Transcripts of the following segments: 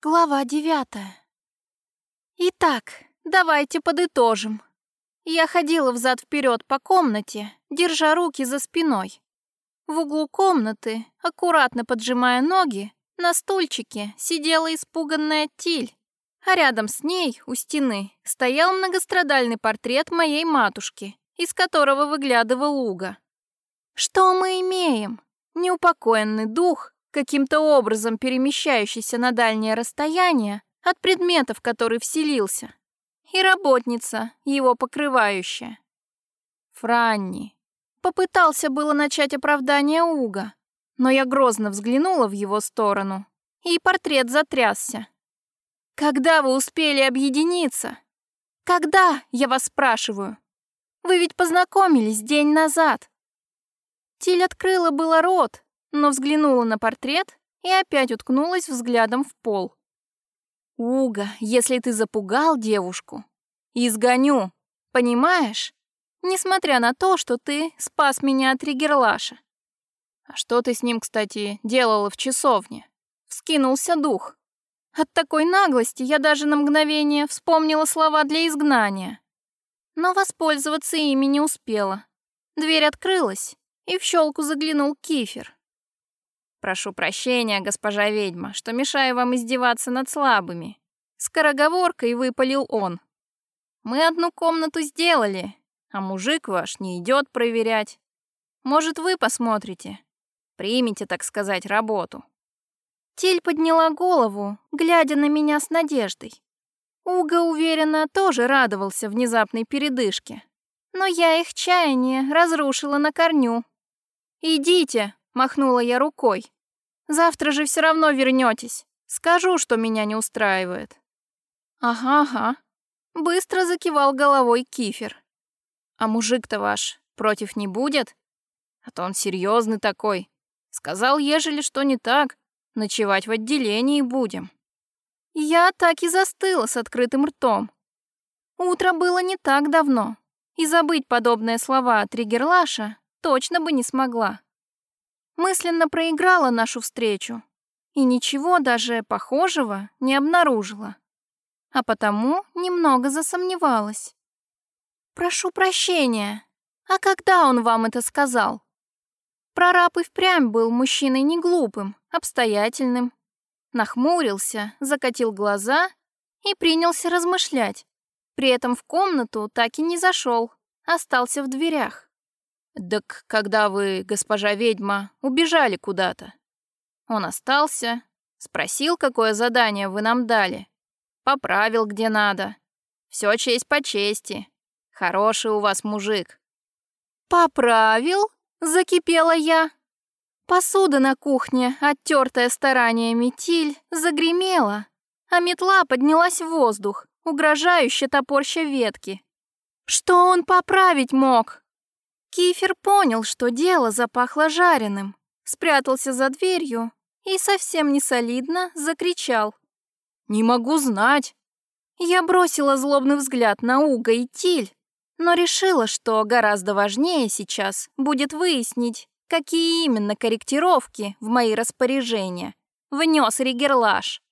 Глава девятая. Итак, давайте подытожим. Я ходила взад-вперед по комнате, держа руки за спиной. В углу комнаты, аккуратно поджимая ноги, на стульчике сидела испуганная Тиль, а рядом с ней, у стены, стоял многострадальный портрет моей матушки, из которого выглядывал Уга. Что мы имеем? Неупокоенный дух, каким-то образом перемещающийся на дальнее расстояние от предмета, в который вселился, и работница, его покрывающая. Франни. Попытался было начать оправдание Уга, но я грозно взглянула в его сторону, и портрет затрясся. «Когда вы успели объединиться? Когда, я вас спрашиваю? Вы ведь познакомились день назад». Тиль открыла было рот, но взглянула на портрет и опять уткнулась взглядом в пол. «Уга, если ты запугал девушку, изгоню, понимаешь? Несмотря на то, что ты спас меня от Ригерлаша». «А что ты с ним, кстати, делала в часовне?» Вскинулся дух. От такой наглости я даже на мгновение вспомнила слова для изгнания. Но воспользоваться ими не успела. Дверь открылась, и в щелку заглянул Кифер. «Прошу прощения, госпожа ведьма, что мешаю вам издеваться над слабыми». Скороговоркой выпалил он. «Мы одну комнату сделали, а мужик ваш не идет проверять. Может, вы посмотрите? Примите, так сказать, работу». Тель подняла голову, глядя на меня с надеждой. Уга, уверенно, тоже радовался внезапной передышке. Но я их чаяние разрушила на корню. «Идите!» Махнула я рукой. Завтра же все равно вернетесь. Скажу, что меня не устраивает. Ага, ага. Быстро закивал головой Кифер. А мужик-то ваш против не будет? А то он серьезный такой. Сказал, ежели что не так, ночевать в отделении будем. Я так и застыла с открытым ртом. Утро было не так давно, и забыть подобные слова от Тригерлаша точно бы не смогла мысленно проиграла нашу встречу и ничего даже похожего не обнаружила, а потому немного засомневалась. «Прошу прощения, а когда он вам это сказал?» Прораб и впрямь был мужчиной не глупым, обстоятельным. Нахмурился, закатил глаза и принялся размышлять. При этом в комнату так и не зашел, остался в дверях. «Так когда вы, госпожа ведьма, убежали куда-то?» Он остался, спросил, какое задание вы нам дали. Поправил, где надо. Все честь по чести. Хороший у вас мужик. «Поправил?» — закипела я. Посуда на кухне, оттертая стараниями тиль, загремела, а метла поднялась в воздух, угрожающе топорща ветки. Что он поправить мог? Кифер понял, что дело запахло жареным, спрятался за дверью и совсем не солидно закричал. «Не могу знать!» Я бросила злобный взгляд на Уга и Тиль, но решила, что гораздо важнее сейчас будет выяснить, какие именно корректировки в мои распоряжения внес Ригерлаш.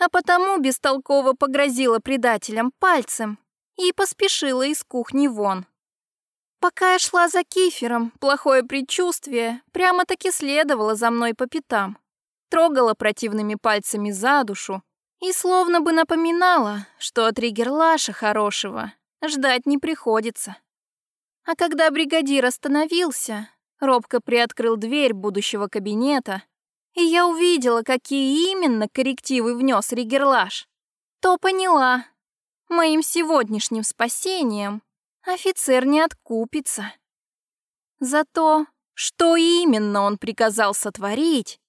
А потому бестолково погрозила предателям пальцем и поспешила из кухни вон. Пока я шла за кифером, плохое предчувствие прямо-таки следовало за мной по пятам. Трогала противными пальцами за душу и словно бы напоминала, что от Ригерлаша хорошего ждать не приходится. А когда бригадир остановился, робко приоткрыл дверь будущего кабинета, и я увидела, какие именно коррективы внес Ригерлаш, то поняла, моим сегодняшним спасением офицер не откупится. Зато, что именно он приказал сотворить,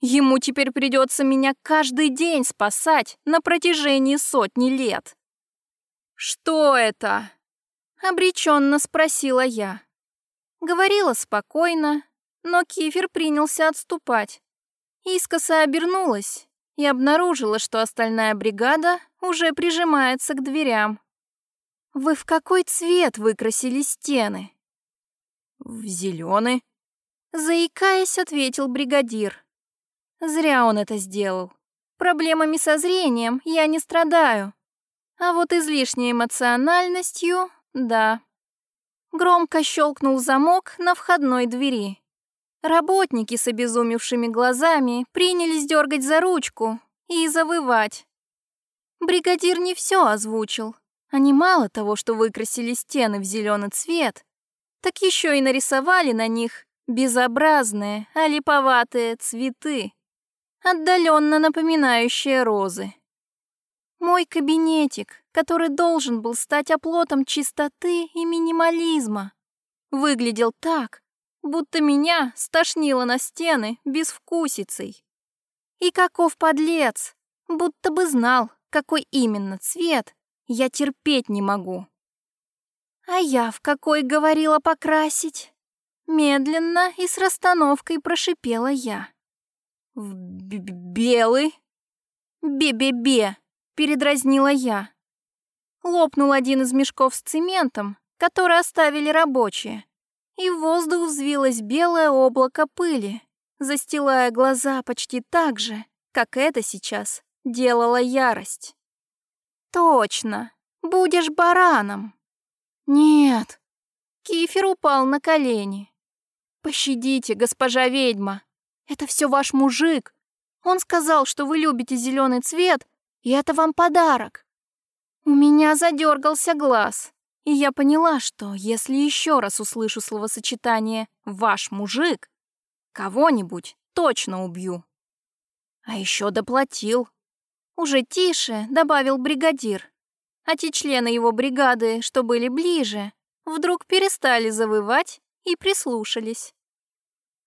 ему теперь придется меня каждый день спасать на протяжении сотни лет. «Что это?» — обреченно спросила я. Говорила спокойно, но Кифер принялся отступать. Искоса обернулась и обнаружила, что остальная бригада уже прижимается к дверям. Вы в какой цвет выкрасили стены? В зеленый. Заикаясь, ответил бригадир. Зря он это сделал. Проблемами со зрением я не страдаю. А вот излишней эмоциональностью — да. Громко щелкнул замок на входной двери. Работники с обезумевшими глазами принялись дергать за ручку и завывать. Бригадир не все озвучил. Они мало того, что выкрасили стены в зеленый цвет, так еще и нарисовали на них безобразные, олиповатые цветы отдаленно напоминающие розы. Мой кабинетик, который должен был стать оплотом чистоты и минимализма, выглядел так, будто меня стошнило на стены безвкусицей. И каков подлец, будто бы знал, какой именно цвет я терпеть не могу. А я в какой говорила покрасить? Медленно и с расстановкой прошипела я. «В белый?» «Бе-бе-бе!» — передразнила я. Лопнул один из мешков с цементом, который оставили рабочие, и в воздух взвилось белое облако пыли, застилая глаза почти так же, как это сейчас делала ярость. «Точно! Будешь бараном!» «Нет!» Кифер упал на колени. «Пощадите, госпожа ведьма!» Это все ваш мужик. Он сказал, что вы любите зеленый цвет, и это вам подарок. У меня задергался глаз, и я поняла, что если еще раз услышу словосочетание «ваш мужик», кого-нибудь точно убью. А еще доплатил. Уже тише добавил бригадир. А те члены его бригады, что были ближе, вдруг перестали завывать и прислушались.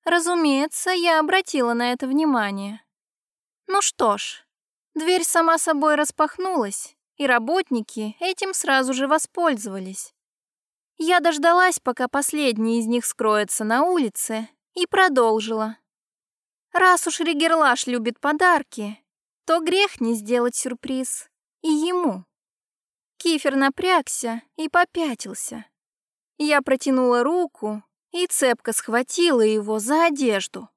Разумеется, я обратила на это внимание. Ну что ж, дверь сама собой распахнулась, и работники этим сразу же воспользовались. Я дождалась, пока последний из них скроется на улице, и продолжила. Раз уж Ригерлаш любит подарки, то грех не сделать сюрприз и ему. Кифер напрягся и попятился. Я протянула руку и цепко схватила его за одежду.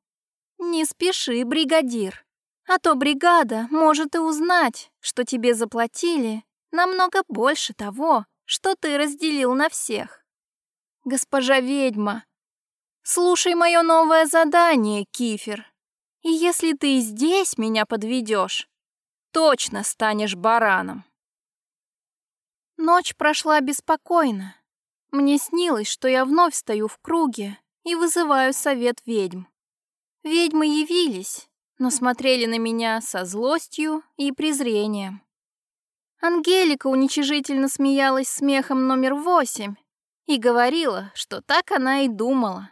«Не спеши, бригадир, а то бригада может и узнать, что тебе заплатили намного больше того, что ты разделил на всех. Госпожа ведьма, слушай мое новое задание, Кифер, и если ты здесь меня подведешь, точно станешь бараном». Ночь прошла беспокойно. Мне снилось, что я вновь стою в круге и вызываю совет ведьм. Ведьмы явились, но смотрели на меня со злостью и презрением. Ангелика уничижительно смеялась смехом номер восемь и говорила, что так она и думала.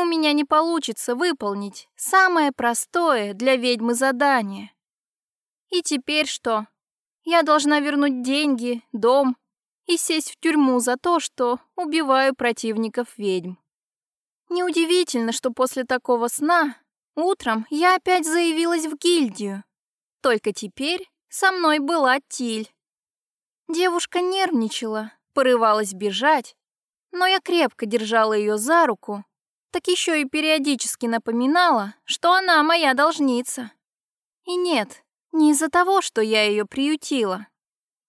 У меня не получится выполнить самое простое для ведьмы задание. И теперь что? Я должна вернуть деньги, дом и сесть в тюрьму за то, что убиваю противников ведьм. Неудивительно, что после такого сна утром я опять заявилась в гильдию. Только теперь со мной была Тиль. Девушка нервничала, порывалась бежать, но я крепко держала ее за руку, так еще и периодически напоминала, что она моя должница. И нет, не из-за того, что я ее приютила,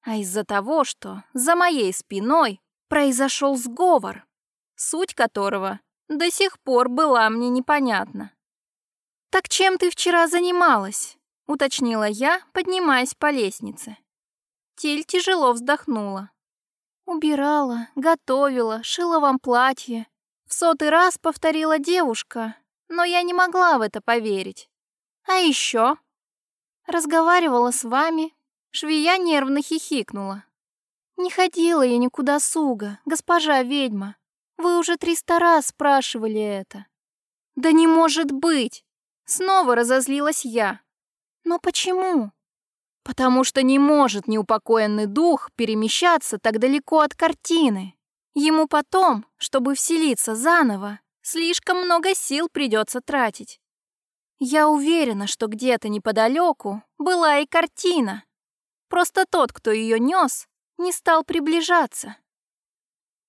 а из-за того, что за моей спиной произошел сговор, суть которого до сих пор была мне непонятна. «Так чем ты вчера занималась?» — уточнила я, поднимаясь по лестнице. Тиль тяжело вздохнула. «Убирала, готовила, шила вам платье». В сотый раз повторила девушка, но я не могла в это поверить. «А еще?» «Разговаривала с вами, Швея нервно хихикнула. «Не ходила я никуда суга, госпожа ведьма. Вы уже триста раз спрашивали это». «Да не может быть!» Снова разозлилась я. «Но почему?» «Потому что не может неупокоенный дух перемещаться так далеко от картины. Ему потом, чтобы вселиться заново, слишком много сил придется тратить. Я уверена, что где-то неподалеку была и картина, Просто тот, кто ее нес, не стал приближаться.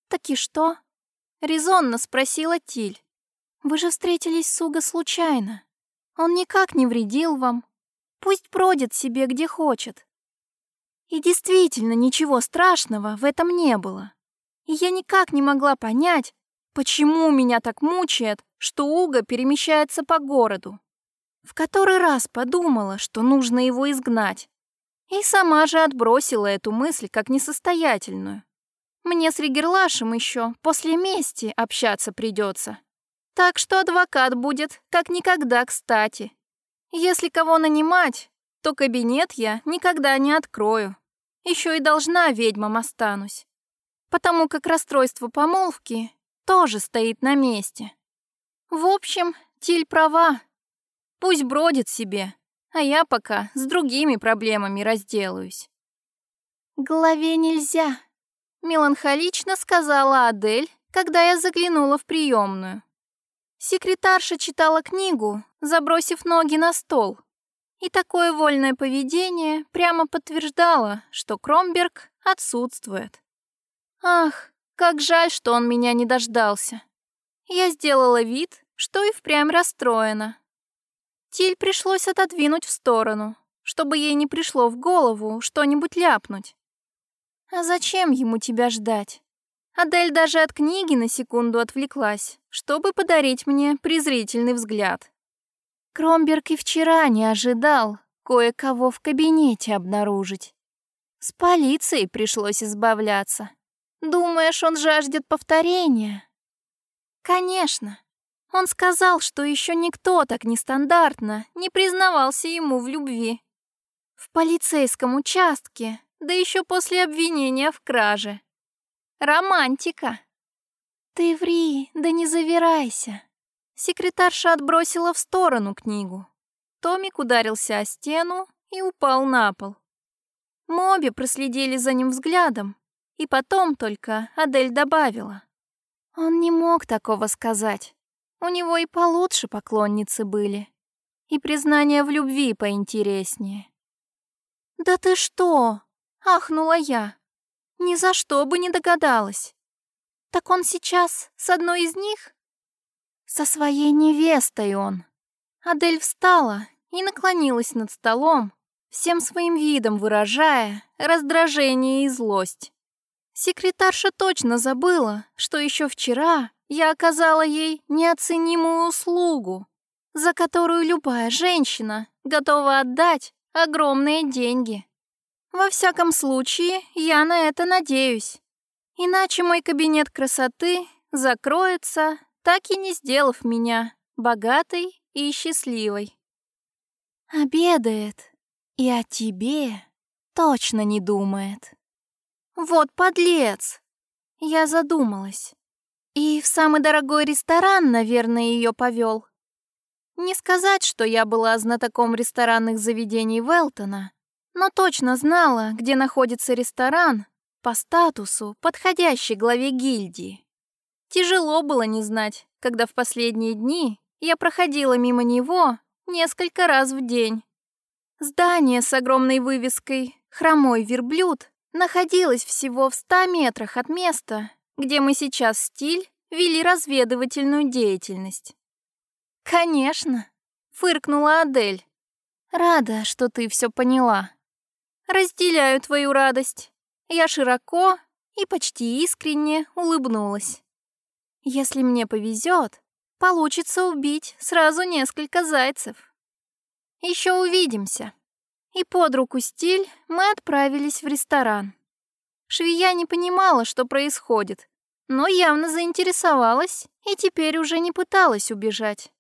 «Так и что?» — резонно спросила Тиль. «Вы же встретились с Уго случайно. Он никак не вредил вам. Пусть бродит себе где хочет. И действительно ничего страшного в этом не было. И я никак не могла понять, почему меня так мучает, что Уга перемещается по городу. В который раз подумала, что нужно его изгнать. И сама же отбросила эту мысль как несостоятельную. Мне с Ригерлашем еще после мести общаться придется. Так что адвокат будет как никогда кстати. Если кого нанимать, то кабинет я никогда не открою. Еще и должна ведьмам останусь. Потому как расстройство помолвки тоже стоит на месте. В общем, Тиль права. Пусть бродит себе, а я пока с другими проблемами разделаюсь. «Голове нельзя», — меланхолично сказала Адель, когда я заглянула в приемную. Секретарша читала книгу, забросив ноги на стол. И такое вольное поведение прямо подтверждало, что Кромберг отсутствует. Ах, как жаль, что он меня не дождался. Я сделала вид, что и впрямь расстроена. Тиль пришлось отодвинуть в сторону, чтобы ей не пришло в голову что-нибудь ляпнуть. А зачем ему тебя ждать? Адель даже от книги на секунду отвлеклась, чтобы подарить мне презрительный взгляд. Кромберг и вчера не ожидал кое-кого в кабинете обнаружить. С полицией пришлось избавляться. Думаешь, он жаждет повторения? Конечно. Он сказал, что еще никто так нестандартно не признавался ему в любви. В полицейском участке, да еще после обвинения в краже. Романтика. Ты ври, да не завирайся. Секретарша отбросила в сторону книгу. Томик ударился о стену и упал на пол. Мы обе проследили за ним взглядом, и потом только Адель добавила. Он не мог такого сказать. У него и получше поклонницы были. И признание в любви поинтереснее. «Да ты что?» — ахнула я. Ни за что бы не догадалась. Так он сейчас с одной из них? Со своей невестой он. Адель встала и наклонилась над столом, всем своим видом выражая раздражение и злость. Секретарша точно забыла, что еще вчера я оказала ей неоценимую услугу, за которую любая женщина готова отдать огромные деньги. Во всяком случае, я на это надеюсь. Иначе мой кабинет красоты закроется, так и не сделав меня богатой и счастливой. Обедает и о тебе точно не думает. Вот подлец! Я задумалась. И в самый дорогой ресторан, наверное, ее повел. Не сказать, что я была знатоком ресторанных заведений Велтона, но точно знала, где находится ресторан, по статусу, подходящий главе гильдии. Тяжело было не знать, когда в последние дни я проходила мимо него несколько раз в день. Здание с огромной вывеской «Хромой верблюд» находилось всего в ста метрах от места, где мы сейчас стиль вели разведывательную деятельность. «Конечно», — фыркнула Адель. «Рада, что ты все поняла». Разделяю твою радость. Я широко и почти искренне улыбнулась. Если мне повезет, получится убить сразу несколько зайцев. Еще увидимся. И под руку стиль мы отправились в ресторан. Швея не понимала, что происходит, но явно заинтересовалась и теперь уже не пыталась убежать.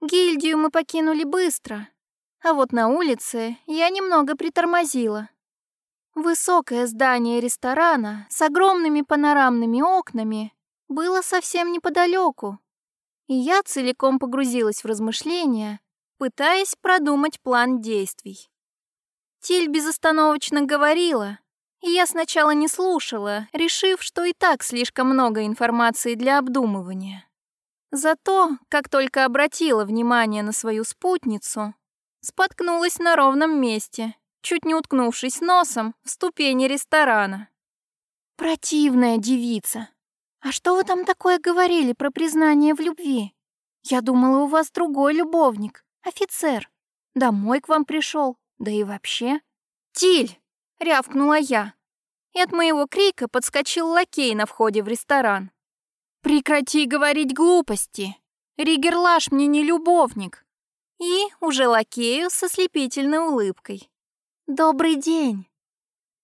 Гильдию мы покинули быстро, а вот на улице я немного притормозила. Высокое здание ресторана с огромными панорамными окнами было совсем неподалеку, и я целиком погрузилась в размышления, пытаясь продумать план действий. Тиль безостановочно говорила, я сначала не слушала, решив, что и так слишком много информации для обдумывания. Зато, как только обратила внимание на свою спутницу, Споткнулась на ровном месте, чуть не уткнувшись носом в ступени ресторана. «Противная девица! А что вы там такое говорили про признание в любви? Я думала, у вас другой любовник, офицер». Домой к вам пришел, да и вообще. Тиль! рявкнула я. И от моего крика подскочил лакей на входе в ресторан. Прекрати говорить глупости. Ригерлаш мне не любовник. И уже лакею со слепительной улыбкой. Добрый день.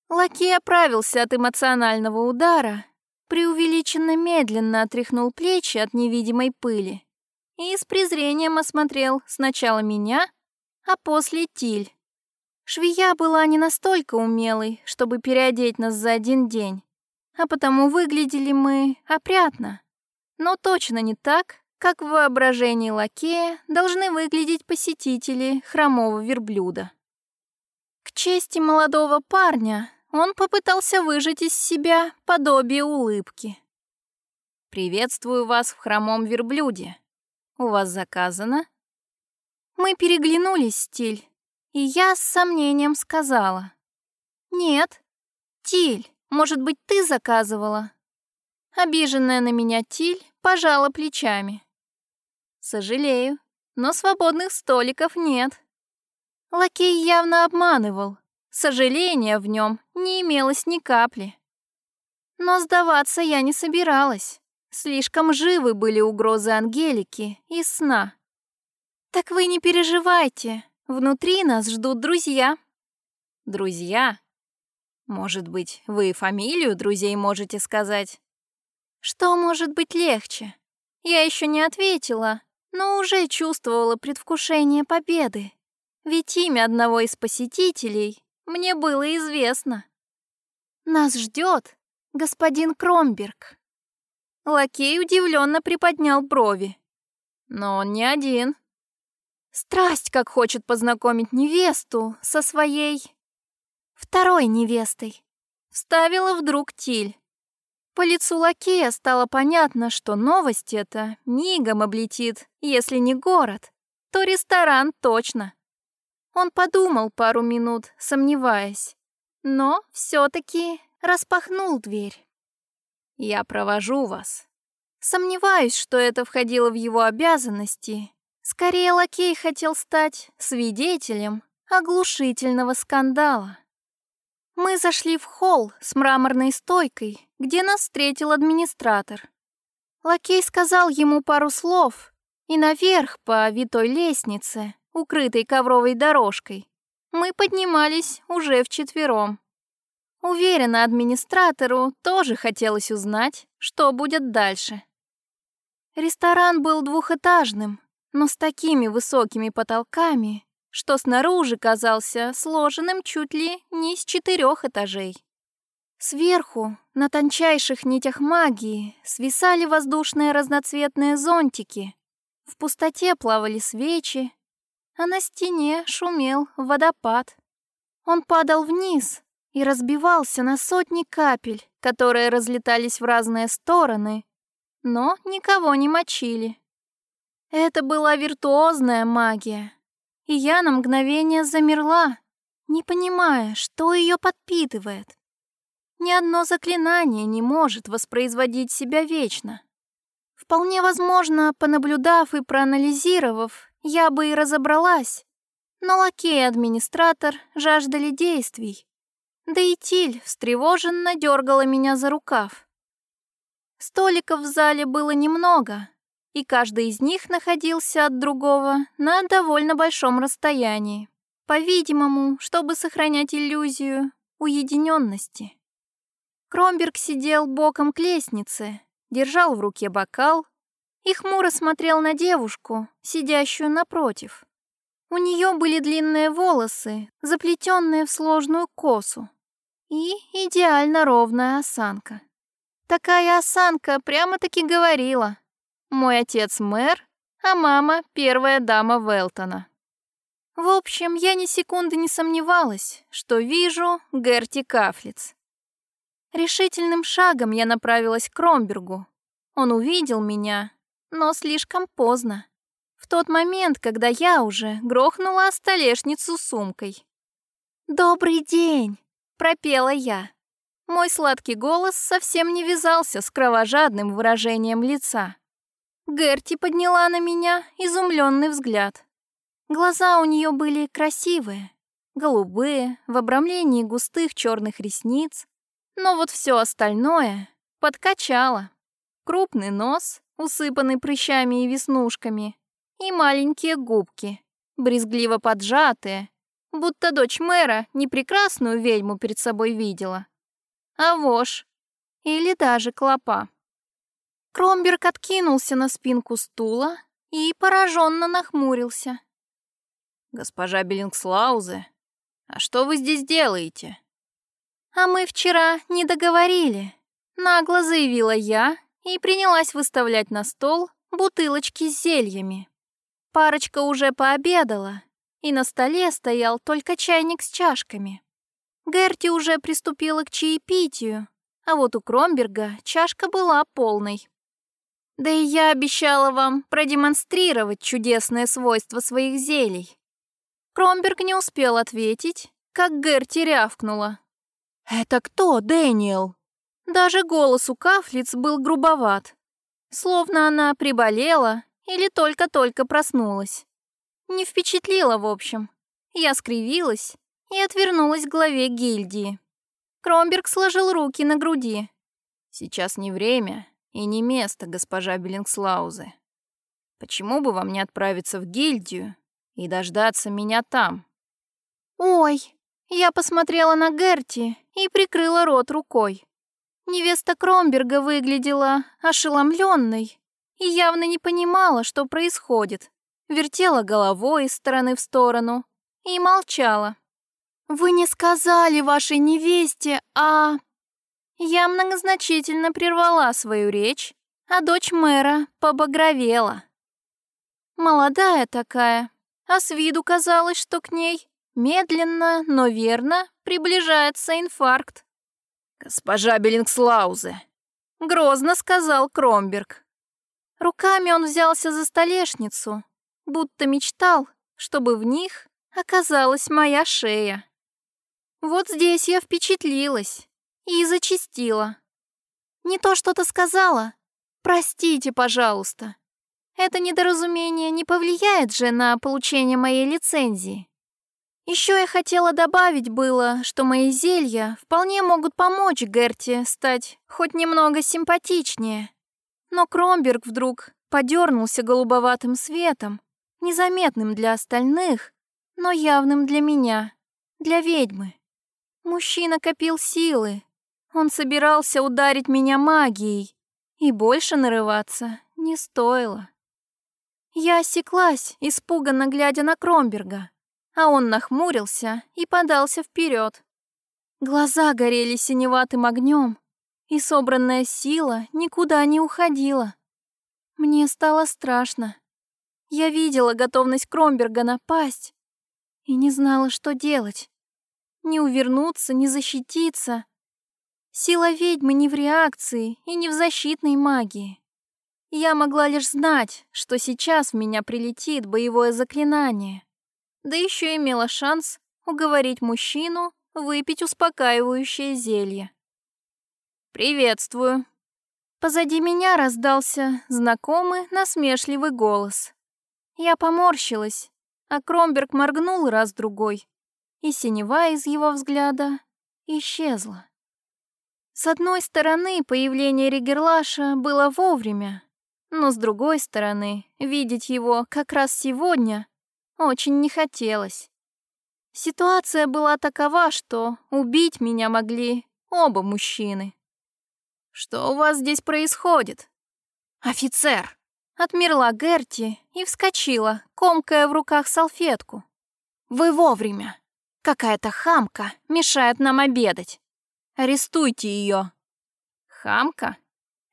Лакей оправился от эмоционального удара, преувеличенно медленно отряхнул плечи от невидимой пыли и с презрением осмотрел сначала меня, а после Тиль. Швея была не настолько умелой, чтобы переодеть нас за один день, а потому выглядели мы опрятно, но точно не так, как в воображении лакея должны выглядеть посетители хромого верблюда. К чести молодого парня он попытался выжать из себя подобие улыбки. «Приветствую вас в хромом верблюде. У вас заказано?» Мы переглянулись, Стиль, и я с сомнением сказала. «Нет. Тиль, может быть, ты заказывала?» Обиженная на меня Тиль пожала плечами. «Сожалею, но свободных столиков нет». Лакей явно обманывал. Сожаления в нем не имелось ни капли. Но сдаваться я не собиралась. Слишком живы были угрозы Ангелики и сна. «Так вы не переживайте, внутри нас ждут друзья». «Друзья? Может быть, вы фамилию друзей можете сказать?» «Что может быть легче?» Я еще не ответила, но уже чувствовала предвкушение победы. Ведь имя одного из посетителей мне было известно. Нас ждет господин Кромберг. Лакей удивленно приподнял брови. Но он не один. Страсть как хочет познакомить невесту со своей... второй невестой. Вставила вдруг Тиль. По лицу лакея стало понятно, что новость эта мигом облетит, если не город, то ресторан точно. Он подумал пару минут, сомневаясь, но все-таки распахнул дверь. «Я провожу вас». Сомневаюсь, что это входило в его обязанности. Скорее, лакей хотел стать свидетелем оглушительного скандала. Мы зашли в холл с мраморной стойкой, где нас встретил администратор. Лакей сказал ему пару слов, и наверх по витой лестнице укрытой ковровой дорожкой, мы поднимались уже вчетвером. Уверена, администратору тоже хотелось узнать, что будет дальше. Ресторан был двухэтажным, но с такими высокими потолками, что снаружи казался сложенным чуть ли не из четырех этажей. Сверху, на тончайших нитях магии, свисали воздушные разноцветные зонтики. В пустоте плавали свечи, а на стене шумел водопад. Он падал вниз и разбивался на сотни капель, которые разлетались в разные стороны, но никого не мочили. Это была виртуозная магия, и я на мгновение замерла, не понимая, что ее подпитывает. Ни одно заклинание не может воспроизводить себя вечно. Вполне возможно, понаблюдав и проанализировав, я бы и разобралась. Но лакей и администратор жаждали действий. Да и Тиль встревоженно дергала меня за рукав. Столиков в зале было немного, и каждый из них находился от другого на довольно большом расстоянии. По-видимому, чтобы сохранять иллюзию уединенности. Кромберг сидел боком к лестнице, держал в руке бокал и хмуро смотрел на девушку, сидящую напротив. У нее были длинные волосы, заплетенные в сложную косу, и идеально ровная осанка. Такая осанка прямо-таки говорила. Мой отец мэр, а мама первая дама Велтона. В общем, я ни секунды не сомневалась, что вижу Герти Кафлиц. Решительным шагом я направилась к Кромбергу. Он увидел меня но слишком поздно. В тот момент, когда я уже грохнула столешницу сумкой. «Добрый день!» — пропела я. Мой сладкий голос совсем не вязался с кровожадным выражением лица. Герти подняла на меня изумленный взгляд. Глаза у нее были красивые, голубые, в обрамлении густых черных ресниц, но вот все остальное подкачало. Крупный нос, усыпанный прыщами и веснушками, и маленькие губки, брезгливо поджатые, будто дочь мэра не прекрасную ведьму перед собой видела, а вошь или даже клопа. Кромберг откинулся на спинку стула и пораженно нахмурился. «Госпожа Беллингслаузе, а что вы здесь делаете?» «А мы вчера не договорили», — нагло заявила я и принялась выставлять на стол бутылочки с зельями. Парочка уже пообедала, и на столе стоял только чайник с чашками. Герти уже приступила к чаепитию, а вот у Кромберга чашка была полной. Да и я обещала вам продемонстрировать чудесное свойство своих зелий. Кромберг не успел ответить, как Герти рявкнула. «Это кто, Дэниел?» Даже голос у Кафлиц был грубоват, словно она приболела или только-только проснулась. Не впечатлила, в общем. Я скривилась и отвернулась к главе гильдии. Кромберг сложил руки на груди. «Сейчас не время и не место, госпожа Беллингслаузе. Почему бы вам не отправиться в гильдию и дождаться меня там?» «Ой!» Я посмотрела на Герти и прикрыла рот рукой. Невеста Кромберга выглядела ошеломленной и явно не понимала, что происходит. Вертела головой из стороны в сторону и молчала. «Вы не сказали вашей невесте, а...» Я многозначительно прервала свою речь, а дочь мэра побагровела. Молодая такая, а с виду казалось, что к ней медленно, но верно приближается инфаркт. «Госпожа Беллингслаузе!» — грозно сказал Кромберг. Руками он взялся за столешницу, будто мечтал, чтобы в них оказалась моя шея. Вот здесь я впечатлилась и зачистила. Не то что-то сказала. Простите, пожалуйста. Это недоразумение не повлияет же на получение моей лицензии. Еще я хотела добавить было, что мои зелья вполне могут помочь Герти стать хоть немного симпатичнее. Но Кромберг вдруг подернулся голубоватым светом, незаметным для остальных, но явным для меня, для ведьмы. Мужчина копил силы. Он собирался ударить меня магией, и больше нарываться не стоило. Я осеклась, испуганно глядя на Кромберга, а он нахмурился и подался вперед. Глаза горели синеватым огнем, и собранная сила никуда не уходила. Мне стало страшно. Я видела готовность Кромберга напасть и не знала, что делать. Ни увернуться, ни защититься. Сила ведьмы не в реакции и не в защитной магии. Я могла лишь знать, что сейчас в меня прилетит боевое заклинание. Да еще имела шанс уговорить мужчину выпить успокаивающее зелье. «Приветствую!» Позади меня раздался знакомый насмешливый голос. Я поморщилась, а Кромберг моргнул раз-другой, и синева из его взгляда исчезла. С одной стороны, появление Ригерлаша было вовремя, но с другой стороны, видеть его как раз сегодня очень не хотелось. Ситуация была такова, что убить меня могли оба мужчины. «Что у вас здесь происходит?» «Офицер!» — отмерла Герти и вскочила, комкая в руках салфетку. «Вы вовремя!» Какая-то хамка мешает нам обедать. Арестуйте ее. Хамка?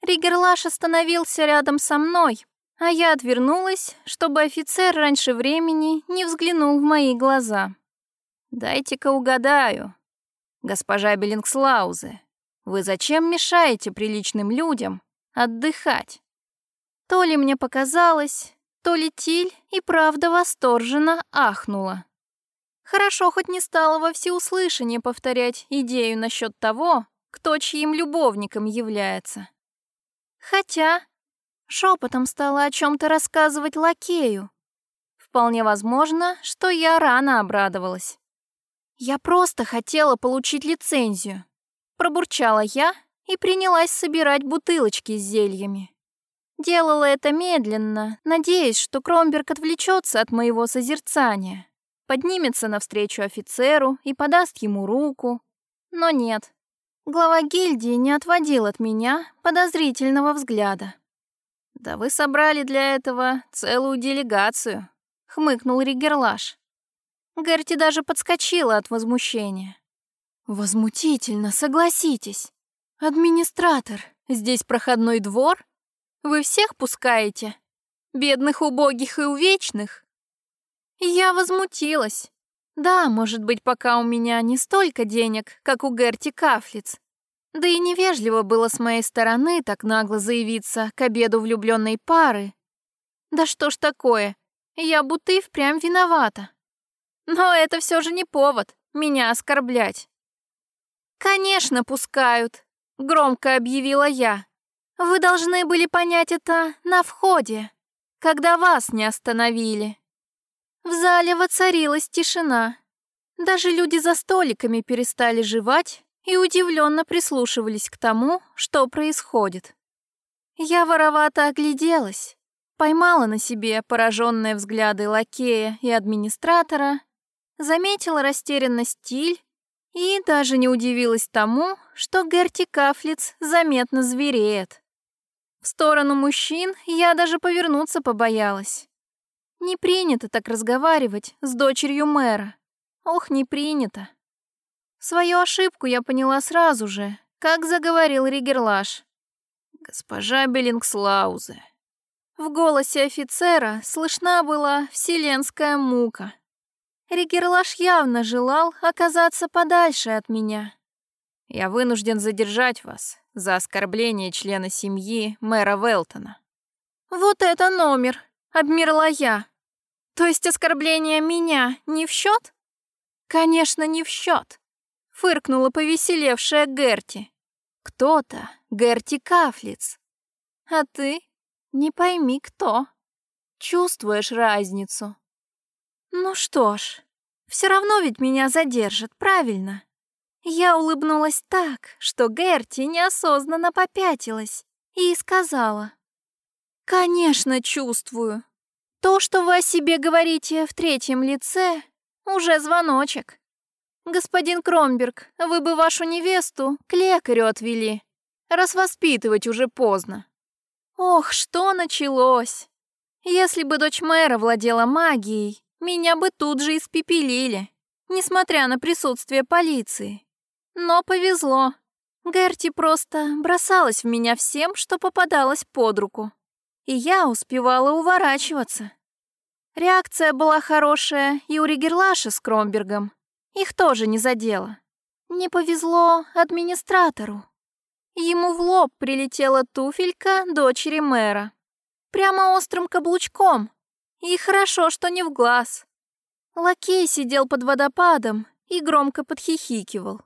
Ригерлаш остановился рядом со мной, а я отвернулась, чтобы офицер раньше времени не взглянул в мои глаза. Дайте-ка угадаю. Госпожа Беллингслаузе, вы зачем мешаете приличным людям отдыхать? То ли мне показалось, то ли Тиль и правда восторженно ахнула. Хорошо хоть не стала во всеуслышание повторять идею насчет того, кто чьим любовником является. Хотя шепотом стала о чем-то рассказывать лакею. Вполне возможно, что я рано обрадовалась. Я просто хотела получить лицензию. Пробурчала я и принялась собирать бутылочки с зельями. Делала это медленно, надеясь, что Кромберг отвлечется от моего созерцания, поднимется навстречу офицеру и подаст ему руку. Но нет. Глава гильдии не отводил от меня подозрительного взгляда. «Да вы собрали для этого целую делегацию», — хмыкнул Ригерлаш. Герти даже подскочила от возмущения. «Возмутительно, согласитесь. Администратор, здесь проходной двор? Вы всех пускаете? Бедных, убогих и увечных?» Я возмутилась. Да, может быть, пока у меня не столько денег, как у Герти Кафлиц. Да и невежливо было с моей стороны так нагло заявиться к обеду влюбленной пары. Да что ж такое, я будто и впрямь виновата. Но это все же не повод меня оскорблять. «Конечно, пускают», — громко объявила я. «Вы должны были понять это на входе, когда вас не остановили». В зале воцарилась тишина. Даже люди за столиками перестали жевать и удивленно прислушивались к тому, что происходит. Я воровато огляделась, поймала на себе пораженные взгляды лакея и администратора, заметила растерянность стиль и даже не удивилась тому, что Герти Кафлиц заметно звереет. В сторону мужчин я даже повернуться побоялась. Не принято так разговаривать с дочерью мэра. Ох, не принято. Свою ошибку я поняла сразу же, как заговорил Ригерлаш. «Госпожа Беллингслаузе». В голосе офицера слышна была вселенская мука. Ригерлаш явно желал оказаться подальше от меня. Я вынужден задержать вас за оскорбление члена семьи мэра Велтона. Вот это номер, обмерла я. То есть оскорбление меня не в счет? Конечно, не в счет. Фыркнула повеселевшая Герти. Кто-то, Герти Кафлиц. А ты не пойми кто. Чувствуешь разницу. Ну что ж, все равно ведь меня задержат, правильно? Я улыбнулась так, что Герти неосознанно попятилась и сказала. «Конечно, чувствую. То, что вы о себе говорите в третьем лице, уже звоночек. Господин Кромберг, вы бы вашу невесту к лекарю отвели, раз воспитывать уже поздно». Ох, что началось! Если бы дочь мэра владела магией, меня бы тут же испепелили, несмотря на присутствие полиции. Но повезло. Герти просто бросалась в меня всем, что попадалось под руку. И я успевала уворачиваться. Реакция была хорошая и у Ригерлаша с Кромбергом. Их тоже не задело. Не повезло администратору. Ему в лоб прилетела туфелька дочери мэра. Прямо острым каблучком, и хорошо, что не в глаз. Лакей сидел под водопадом и громко подхихикивал.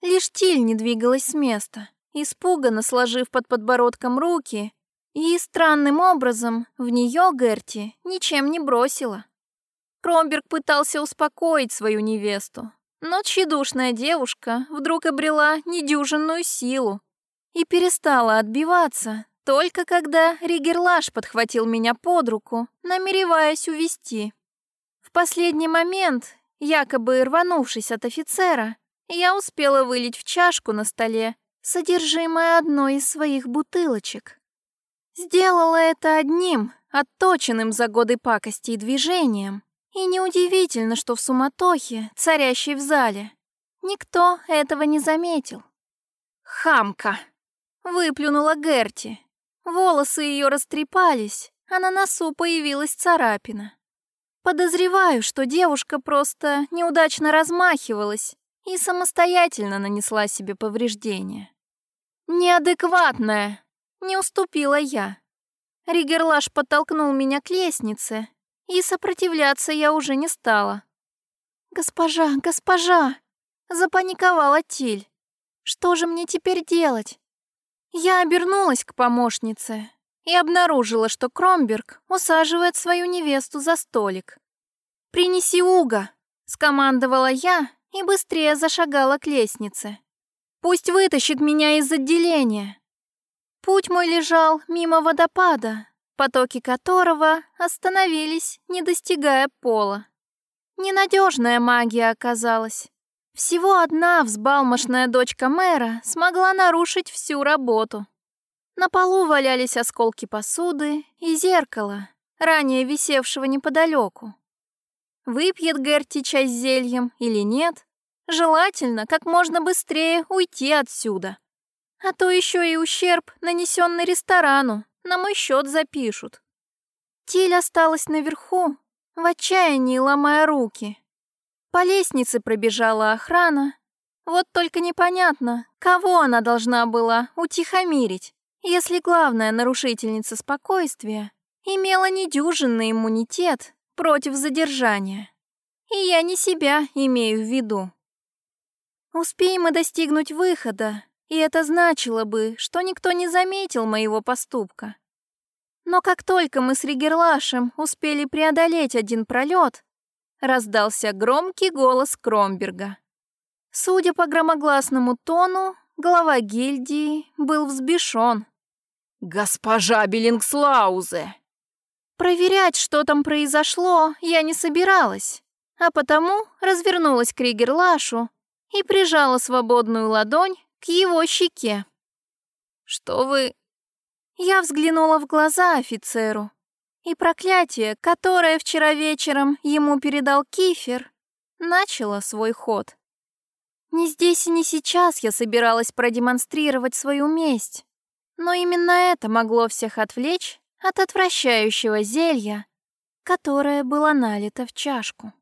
Лишь Тиль не двигалась с места, испуганно сложив под подбородком руки, и странным образом в нее Герти ничем не бросила. Кромберг пытался успокоить свою невесту, но тщедушная девушка вдруг обрела недюжинную силу и перестала отбиваться, только когда Ригерлаш подхватил меня под руку, намереваясь увести. В последний момент, якобы рванувшись от офицера, я успела вылить в чашку на столе содержимое одной из своих бутылочек. Сделала это одним, отточенным за годы пакости и движением. И неудивительно, что в суматохе, царящей в зале, никто этого не заметил. «Хамка!» — выплюнула Герти, Волосы ее растрепались, а на носу появилась царапина. Подозреваю, что девушка просто неудачно размахивалась и самостоятельно нанесла себе повреждения. «Неадекватная!» — не уступила я. Ригерлаш подтолкнул меня к лестнице, и сопротивляться я уже не стала. «Госпожа, госпожа!» — запаниковала Тиль. «Что же мне теперь делать?» Я обернулась к помощнице. и обнаружила, что Кромберг усаживает свою невесту за столик. «Принеси уга!» — скомандовала я и быстрее зашагала к лестнице. «Пусть вытащит меня из отделения!» Путь мой лежал мимо водопада, потоки которого остановились, не достигая пола. Ненадежная магия оказалась. Всего одна взбалмошная дочка мэра смогла нарушить всю работу. На полу валялись осколки посуды и зеркала, ранее висевшего неподалеку. Выпьет Герти чай с зельем или нет, желательно как можно быстрее уйти отсюда. А то еще и ущерб, нанесенный ресторану, на мой счет запишут. Тиль осталась наверху, в отчаянии ломая руки. По лестнице пробежала охрана. Вот только непонятно, кого она должна была утихомирить если главная нарушительница спокойствия имела недюжинный иммунитет против задержания. И я не себя имею в виду. Успеем мы достигнуть выхода, и это значило бы, что никто не заметил моего поступка. Но как только мы с Ригерлашем успели преодолеть один пролет, раздался громкий голос Кромберга. Судя по громогласному тону, глава гильдии был взбешен. «Госпожа Беллингслаузе!» Проверять, что там произошло, я не собиралась, а потому развернулась к Ригерлашу и прижала свободную ладонь к его щеке. «Что вы...» Я взглянула в глаза офицеру, и проклятие, которое вчера вечером ему передал Кифер, начало свой ход. Не здесь и не сейчас я собиралась продемонстрировать свою месть. Но именно это могло всех отвлечь от отвращающего зелья, которое было налито в чашку.